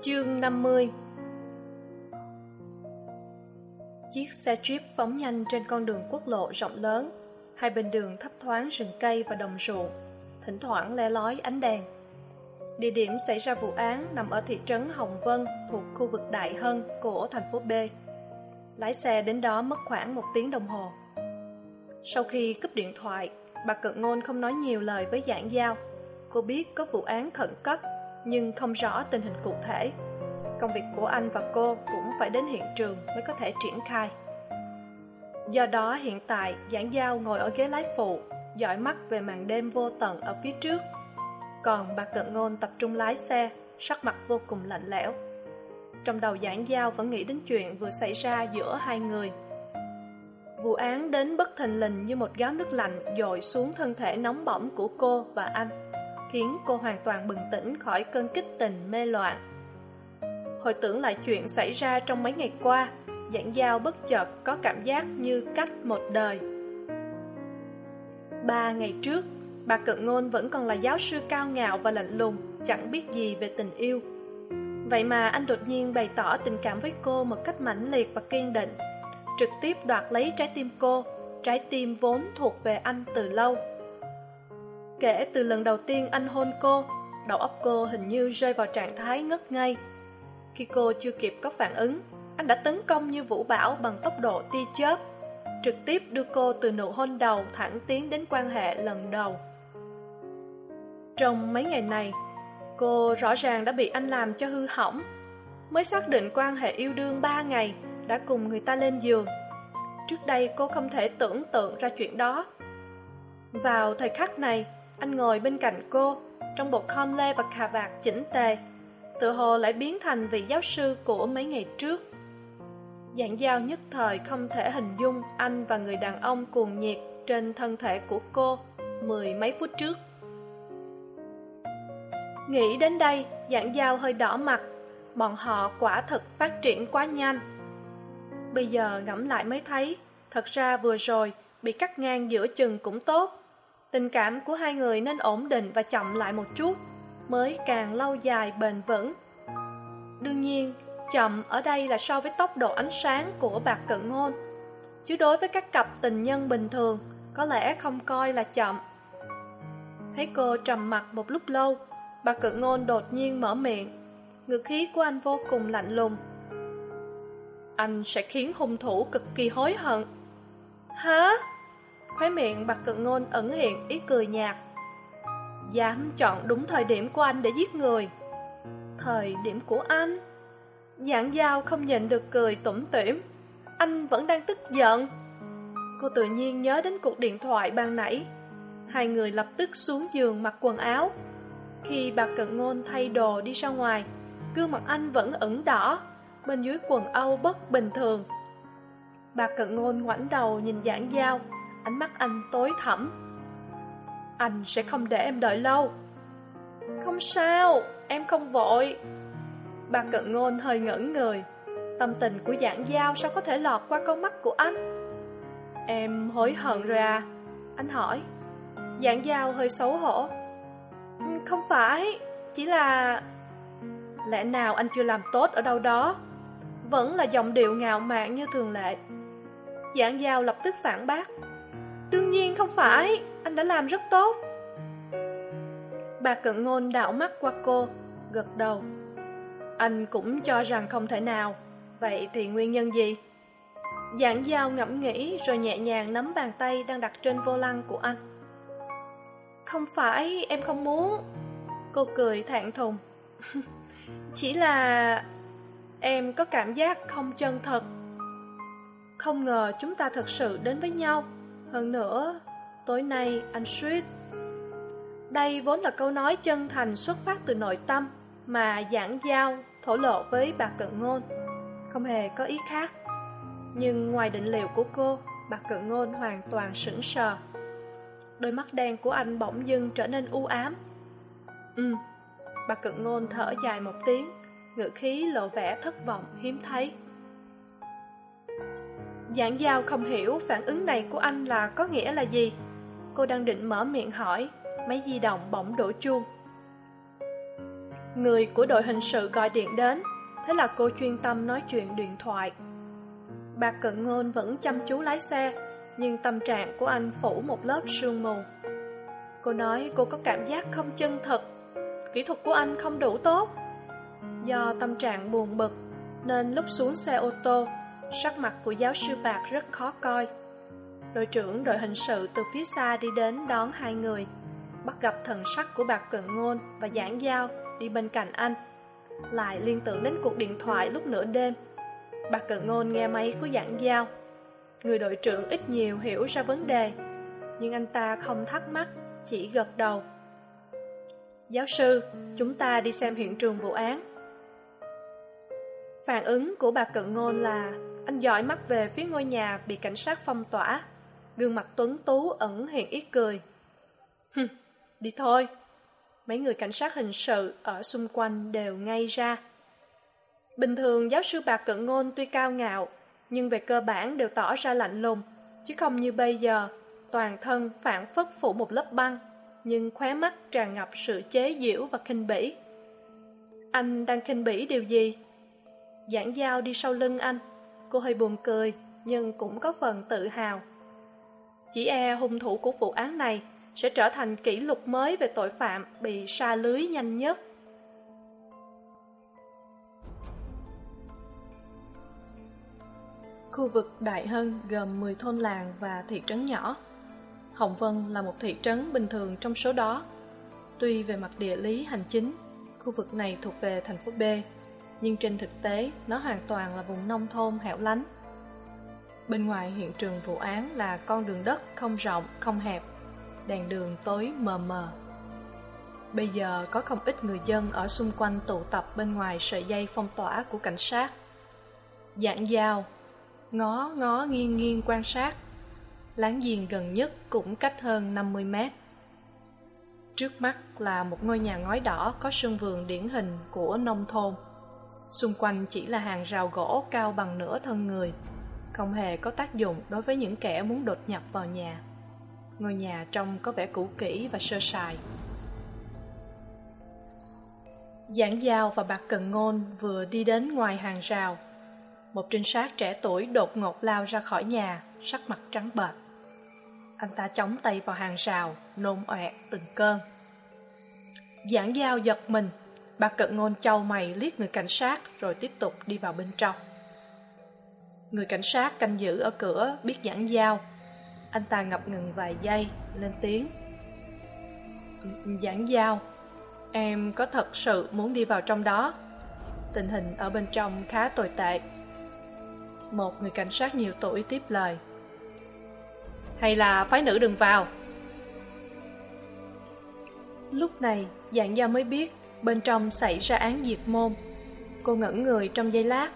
Chương 50 Chiếc xe Jeep phóng nhanh trên con đường quốc lộ rộng lớn. Hai bên đường thấp thoáng rừng cây và đồng ruộng. Thỉnh thoảng le lói ánh đèn. Địa điểm xảy ra vụ án nằm ở thị trấn Hồng Vân, thuộc khu vực Đại Hân của thành phố B. Lái xe đến đó mất khoảng một tiếng đồng hồ. Sau khi cúp điện thoại, Bà Cận Ngôn không nói nhiều lời với Giảng Giao. Cô biết có vụ án khẩn cấp nhưng không rõ tình hình cụ thể. Công việc của anh và cô cũng phải đến hiện trường mới có thể triển khai. Do đó, hiện tại, giảng giao ngồi ở ghế lái phụ, dõi mắt về màn đêm vô tận ở phía trước. Còn bà cận ngôn tập trung lái xe, sắc mặt vô cùng lạnh lẽo. Trong đầu giảng giao vẫn nghĩ đến chuyện vừa xảy ra giữa hai người. Vụ án đến bất thình lình như một gáo nước lạnh dội xuống thân thể nóng bỏng của cô và anh khiến cô hoàn toàn bừng tỉnh khỏi cơn kích tình mê loạn. Hồi tưởng lại chuyện xảy ra trong mấy ngày qua, giảng giao bất chợt có cảm giác như cách một đời. Ba ngày trước, bà cận ngôn vẫn còn là giáo sư cao ngạo và lạnh lùng, chẳng biết gì về tình yêu. Vậy mà anh đột nhiên bày tỏ tình cảm với cô một cách mãnh liệt và kiên định, trực tiếp đoạt lấy trái tim cô, trái tim vốn thuộc về anh từ lâu kể từ lần đầu tiên anh hôn cô, đầu óc cô hình như rơi vào trạng thái ngất ngây. Khi cô chưa kịp có phản ứng, anh đã tấn công như vũ bão bằng tốc độ tia chớp, trực tiếp đưa cô từ nụ hôn đầu thẳng tiến đến quan hệ lần đầu. Trong mấy ngày này, cô rõ ràng đã bị anh làm cho hư hỏng. Mới xác định quan hệ yêu đương ba ngày đã cùng người ta lên giường. Trước đây cô không thể tưởng tượng ra chuyện đó. Vào thời khắc này anh ngồi bên cạnh cô, trong bộ com lê và cà vạt chỉnh tề. Tự hồ lại biến thành vị giáo sư của mấy ngày trước. Dạng giao nhất thời không thể hình dung anh và người đàn ông cuồng nhiệt trên thân thể của cô mười mấy phút trước. Nghĩ đến đây, dạng giao hơi đỏ mặt. Bọn họ quả thực phát triển quá nhanh. Bây giờ ngẫm lại mới thấy, thật ra vừa rồi bị cắt ngang giữa chừng cũng tốt tình cảm của hai người nên ổn định và chậm lại một chút, mới càng lâu dài bền vững. Đương nhiên, chậm ở đây là so với tốc độ ánh sáng của bạc cận ngôn. Chứ đối với các cặp tình nhân bình thường, có lẽ không coi là chậm. Thấy cô trầm mặc một lúc lâu bà cận ngôn đột nhiên mở miệng. Ngực khí của anh vô cùng lạnh lùng. Anh sẽ khiến hung thủ cực kỳ hối hận. Hả? Khóe miệng bạc cận ngôn ẩn hiện ý cười nhạt. Dám chọn đúng thời điểm của anh để giết người. Thời điểm của anh? Giảng giao không nhịn được cười tủm tỉm. Anh vẫn đang tức giận. Cô tự nhiên nhớ đến cuộc điện thoại ban nãy. Hai người lập tức xuống giường mặc quần áo. Khi bà cận ngôn thay đồ đi ra ngoài, gương mặt anh vẫn ửng đỏ, bên dưới quần âu bất bình thường. Bà cận ngôn ngoảnh đầu nhìn giảng giao ánh mắt anh tối thẳm. Anh sẽ không để em đợi lâu. Không sao, em không vội. Bà cận ngôn hơi ngẩn người. Tâm tình của giảng giao sao có thể lọt qua con mắt của anh? Em hối hận rồi à? Anh hỏi. Giảng giao hơi xấu hổ. Ừ, không phải, chỉ là lẽ nào anh chưa làm tốt ở đâu đó? Vẫn là giọng điệu ngạo mạn như thường lệ. Giảng giao lập tức phản bác đương nhiên không phải, anh đã làm rất tốt. Bà cận ngôn đảo mắt qua cô, gật đầu. Anh cũng cho rằng không thể nào. Vậy thì nguyên nhân gì? Giảng giao ngẫm nghĩ rồi nhẹ nhàng nắm bàn tay đang đặt trên vô lăng của anh. Không phải, em không muốn. Cô cười thản thùng. Chỉ là em có cảm giác không chân thật. Không ngờ chúng ta thật sự đến với nhau hơn nữa, tối nay anh suýt đây vốn là câu nói chân thành xuất phát từ nội tâm mà giảng giao, thổ lộ với bà cận ngôn. Không hề có ý khác. Nhưng ngoài định liệu của cô, bà cận ngôn hoàn toàn sững sờ. Đôi mắt đen của anh bỗng dưng trở nên u ám. Ừ bà cận ngôn thở dài một tiếng, ngữ khí lộ vẻ thất vọng, hiếm thấy giảng giao không hiểu phản ứng này của anh là có nghĩa là gì? Cô đang định mở miệng hỏi, máy di động bỗng đổ chuông. Người của đội hình sự gọi điện đến, thế là cô chuyên tâm nói chuyện điện thoại. Bà cận ngôn vẫn chăm chú lái xe, nhưng tâm trạng của anh phủ một lớp sương mù. Cô nói cô có cảm giác không chân thực kỹ thuật của anh không đủ tốt. Do tâm trạng buồn bực, nên lúc xuống xe ô tô sắc mặt của giáo sư bạc rất khó coi. Đội trưởng đội hình sự từ phía xa đi đến đón hai người, bắt gặp thần sắc của bạc cận ngôn và giảng giao đi bên cạnh anh. Lại liên tưởng đến cuộc điện thoại lúc nửa đêm. Bạc cận ngôn nghe máy của giảng giao. Người đội trưởng ít nhiều hiểu ra vấn đề, nhưng anh ta không thắc mắc, chỉ gật đầu. Giáo sư, chúng ta đi xem hiện trường vụ án. Phản ứng của bà cận ngôn là anh dõi mắt về phía ngôi nhà bị cảnh sát phong tỏa. Gương mặt tuấn tú ẩn hiện ít cười. Hừm đi thôi. Mấy người cảnh sát hình sự ở xung quanh đều ngay ra. Bình thường giáo sư bạc cận ngôn tuy cao ngạo, nhưng về cơ bản đều tỏ ra lạnh lùng. Chứ không như bây giờ, toàn thân phản phất phủ một lớp băng, nhưng khóe mắt tràn ngập sự chế giễu và khinh bỉ. Anh đang khinh bỉ điều gì? Giảng giao đi sau lưng anh cô hơi buồn cười, nhưng cũng có phần tự hào. Chỉ e hung thủ của vụ án này sẽ trở thành kỷ lục mới về tội phạm bị sa lưới nhanh nhất. Khu vực đại hân gồm mười thôn làng và thị trấn nhỏ. Hồng vân là một thị trấn bình thường trong số đó. Tuy về mặt địa lý hành chính, khu vực này thuộc về thành phố b nhưng trên thực tế, nó hoàn toàn là vùng nông thôn hẻo lánh. Bên ngoài hiện trường vụ án là con đường đất không rộng, không hẹp, đèn đường tối mờ mờ. Bây giờ có không ít người dân ở xung quanh tụ tập bên ngoài sợi dây phong tỏa của cảnh sát. Dạng dao ngó ngó nghiêng nghiêng quan sát. Láng giềng gần nhất cũng cách hơn năm mươi mét. Trước mắt là một ngôi nhà ngói đỏ có sân vườn điển hình của nông thôn xung quanh chỉ là hàng rào gỗ cao bằng nửa thân người, không hề có tác dụng đối với những kẻ muốn đột nhập vào nhà. Ngôi nhà trông có vẻ cũ kỹ và sơ sài. Giảng giao và bạc cần ngôn vừa đi đến ngoài hàng rào. Một trinh sát trẻ tuổi đột ngột lao ra khỏi nhà, sắc mặt trắng bệch. Anh ta chống tay vào hàng rào, nôn ọe, từng cơn. Giảng giao giật mình bà cận ngôn châu mày liếc người cảnh sát, rồi tiếp tục đi vào bên trong. Người cảnh sát canh giữ ở cửa, biết giảng giao. Anh ta ngập ngừng vài giây, lên tiếng. Giảng giao, em có thật sự muốn đi vào trong đó? Tình hình ở bên trong khá tồi tệ. Một người cảnh sát nhiều tuổi tiếp lời. Hay là phái nữ đừng vào? Lúc này, dạng gia mới biết bên trong xảy ra án diệt môn. Cô ngẩn người trong giây lát.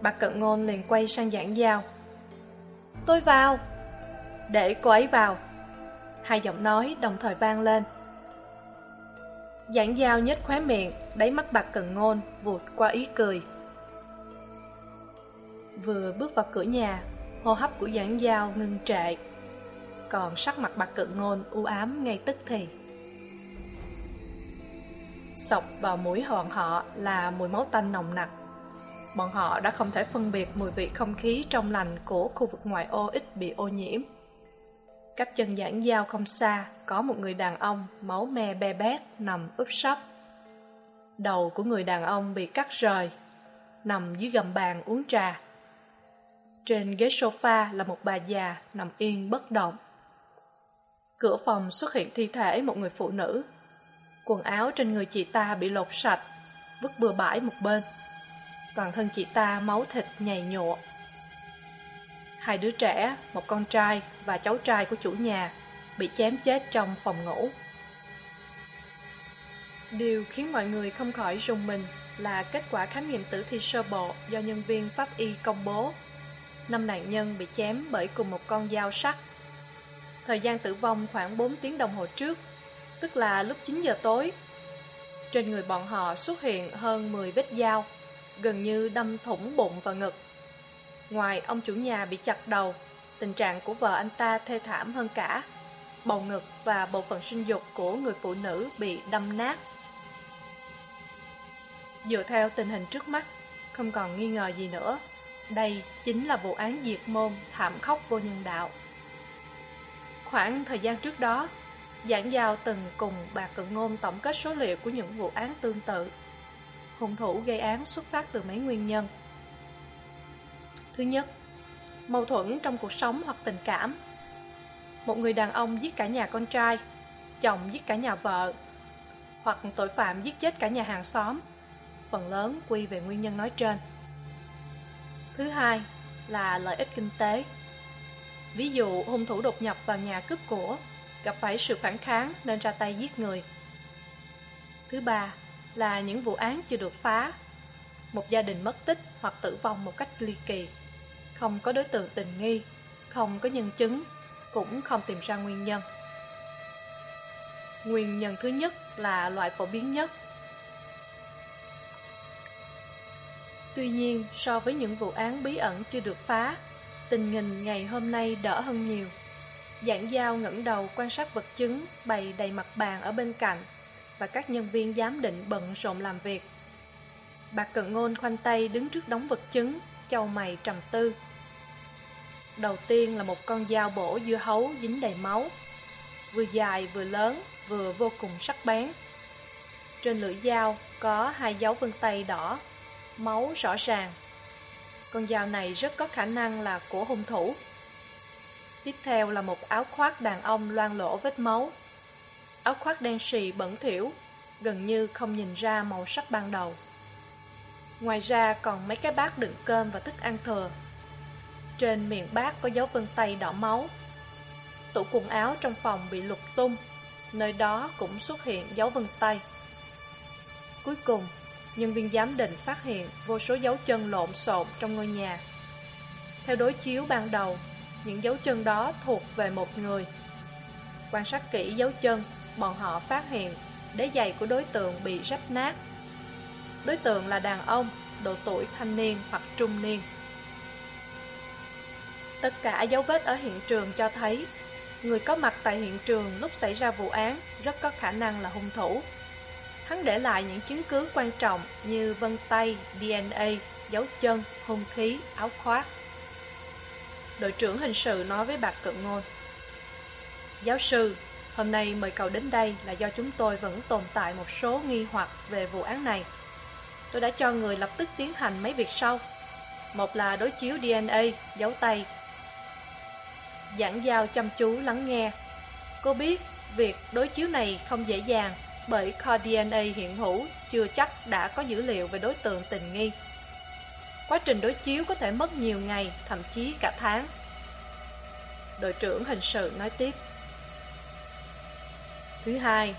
Bà cận ngôn liền quay sang giảng giao. Tôi vào. Để cô ấy vào. Hai giọng nói đồng thời vang lên. Giảng giao nhếch khóe miệng, đáy mắt bạc cần ngôn vụt qua ý cười. Vừa bước vào cửa nhà, hô hấp của giảng giao ngưng trệ. Còn sắc mặt bạc cận ngôn u ám ngay tức thì sọc vào mũi hòn họ là mùi máu tanh nồng nặc. Bọn họ đã không thể phân biệt mùi vị không khí trong lành của khu vực ngoại ô ít bị ô nhiễm. Cách chân giảng giao không xa, có một người đàn ông máu me be bét nằm úp sấp. Đầu của người đàn ông bị cắt rời, nằm dưới gầm bàn uống trà. Trên ghế sofa là một bà già nằm yên bất động. Cửa phòng xuất hiện thi thể một người phụ nữ quần áo trên người chị ta bị lột sạch, vứt bừa bãi một bên. Toàn thân chị ta máu thịt nhầy nhụa. Hai đứa trẻ, một con trai và cháu trai của chủ nhà, bị chém chết trong phòng ngủ. Điều khiến mọi người không khỏi rùng mình là kết quả khám nghiệm tử thi sơ bộ do nhân viên pháp y công bố. Năm nạn nhân bị chém bởi cùng một con dao sắt. Thời gian tử vong khoảng bốn tiếng đồng hồ trước tức là lúc chín giờ tối. Trên người bọn họ xuất hiện hơn mười vết dao, gần như đâm thủng bụng và ngực. Ngoài ông chủ nhà bị chặt đầu, tình trạng của vợ anh ta thê thảm hơn cả. Bầu ngực và bộ phận sinh dục của người phụ nữ bị đâm nát. Dựa theo tình hình trước mắt, không còn nghi ngờ gì nữa. Đây chính là vụ án diệt môn thảm khốc vô nhân đạo. Khoảng thời gian trước đó giảng giao từng cùng bà cận ngôn tổng kết số liệu của những vụ án tương tự. Hung thủ gây án xuất phát từ mấy nguyên nhân? Thứ nhất, mâu thuẫn trong cuộc sống hoặc tình cảm. Một người đàn ông giết cả nhà con trai, chồng giết cả nhà vợ, hoặc tội phạm giết chết cả nhà hàng xóm. Phần lớn quy về nguyên nhân nói trên. Thứ hai là lợi ích kinh tế. Ví dụ, hung thủ đột nhập vào nhà cướp của gặp phải sự phản kháng nên ra tay giết người. Thứ ba là những vụ án chưa được phá. Một gia đình mất tích hoặc tử vong một cách ly kỳ. Không có đối tượng tình nghi, không có nhân chứng, cũng không tìm ra nguyên nhân. Nguyên nhân thứ nhất là loại phổ biến nhất. Tuy nhiên, so với những vụ án bí ẩn chưa được phá, tình hình ngày hôm nay đỡ hơn nhiều giảng giao ngẩng đầu quan sát vật chứng, bày đầy mặt bàn ở bên cạnh, và các nhân viên giám định bận rộn làm việc. Bà cận ngôn khoanh tay đứng trước đống vật chứng, châu mày trầm tư. Đầu tiên là một con dao bổ dưa hấu dính đầy máu, vừa dài vừa lớn, vừa vô cùng sắc bén. Trên lưỡi dao có hai dấu vân tay đỏ, máu rõ ràng. Con dao này rất có khả năng là của hung thủ tiếp theo là một áo khoác đàn ông loang lỗ vết máu. Áo khoác đen xì bẩn thỉu, gần như không nhìn ra màu sắc ban đầu. Ngoài ra còn mấy cái bát đựng cơm và thức ăn thừa. Trên miệng bát có dấu vân tay đỏ máu. Tủ quần áo trong phòng bị lục tung, nơi đó cũng xuất hiện dấu vân tay. Cuối cùng, nhân viên giám định phát hiện vô số dấu chân lộn xộn trong ngôi nhà. Theo đối chiếu ban đầu những dấu chân đó thuộc về một người. Quan sát kỹ dấu chân, bọn họ phát hiện đế giày của đối tượng bị rách nát. Đối tượng là đàn ông, độ tuổi thanh niên hoặc trung niên. Tất cả dấu vết ở hiện trường cho thấy, người có mặt tại hiện trường lúc xảy ra vụ án rất có khả năng là hung thủ. Hắn để lại những chứng cứ quan trọng như vân tay dna dấu chân, hung khí, áo khoác đội trưởng hình sự nói với bạc cận ngôn giáo sư, hôm nay mời cậu đến đây là do chúng tôi vẫn tồn tại một số nghi hoặc về vụ án này. Tôi đã cho người lập tức tiến hành mấy việc sau. Một là đối chiếu dna dấu tay. Giảng giao chăm chú lắng nghe. Cô biết việc đối chiếu này không dễ dàng bởi kho dna hiện hữu chưa chắc đã có dữ liệu về đối tượng tình nghi quá trình đối chiếu có thể mất nhiều ngày, thậm chí cả tháng. Đội trưởng hình sự nói tiếp. Thứ hai,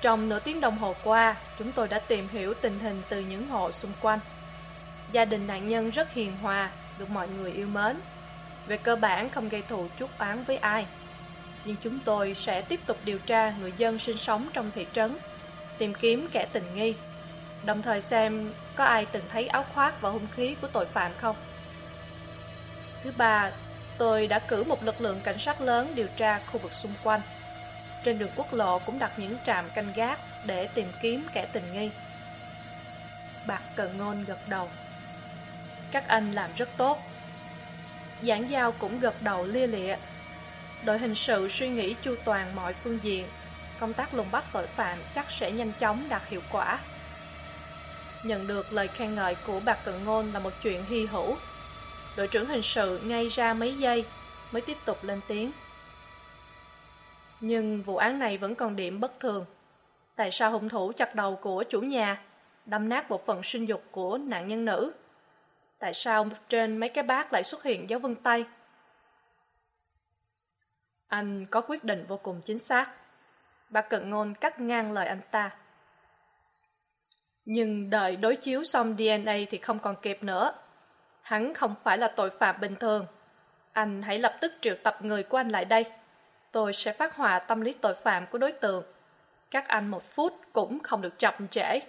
trong nửa tiếng đồng hồ qua, chúng tôi đã tìm hiểu tình hình từ những hộ xung quanh. Gia đình nạn nhân rất hiền hòa, được mọi người yêu mến. Về cơ bản không gây thù chút oán với ai. Nhưng chúng tôi sẽ tiếp tục điều tra người dân sinh sống trong thị trấn, tìm kiếm kẻ tình nghi, đồng thời xem có ai từng thấy áo khoác và hung khí của tội phạm không? Thứ ba, tôi đã cử một lực lượng cảnh sát lớn điều tra khu vực xung quanh. Trên đường quốc lộ cũng đặt những trạm canh gác để tìm kiếm kẻ tình nghi. Bạc cận ngôn gật đầu. Các anh làm rất tốt. Giảng giao cũng gật đầu lia lịa. Đội hình sự suy nghĩ chu toàn mọi phương diện. Công tác lùng bắt tội phạm chắc sẽ nhanh chóng đạt hiệu quả nhận được lời khen ngợi của bạc cận ngôn là một chuyện hy hữu. Đội trưởng hình sự ngay ra mấy giây, mới tiếp tục lên tiếng. Nhưng vụ án này vẫn còn điểm bất thường. Tại sao hung thủ chặt đầu của chủ nhà, đâm nát bộ phận sinh dục của nạn nhân nữ? Tại sao trên mấy cái bát lại xuất hiện dấu vân tay? Anh có quyết định vô cùng chính xác. Bà cận ngôn cắt ngang lời anh ta nhưng đợi đối chiếu xong dna thì không còn kịp nữa. Hắn không phải là tội phạm bình thường. Anh hãy lập tức triệu tập người của anh lại đây. Tôi sẽ phát họa tâm lý tội phạm của đối tượng. Các anh một phút cũng không được chậm trễ.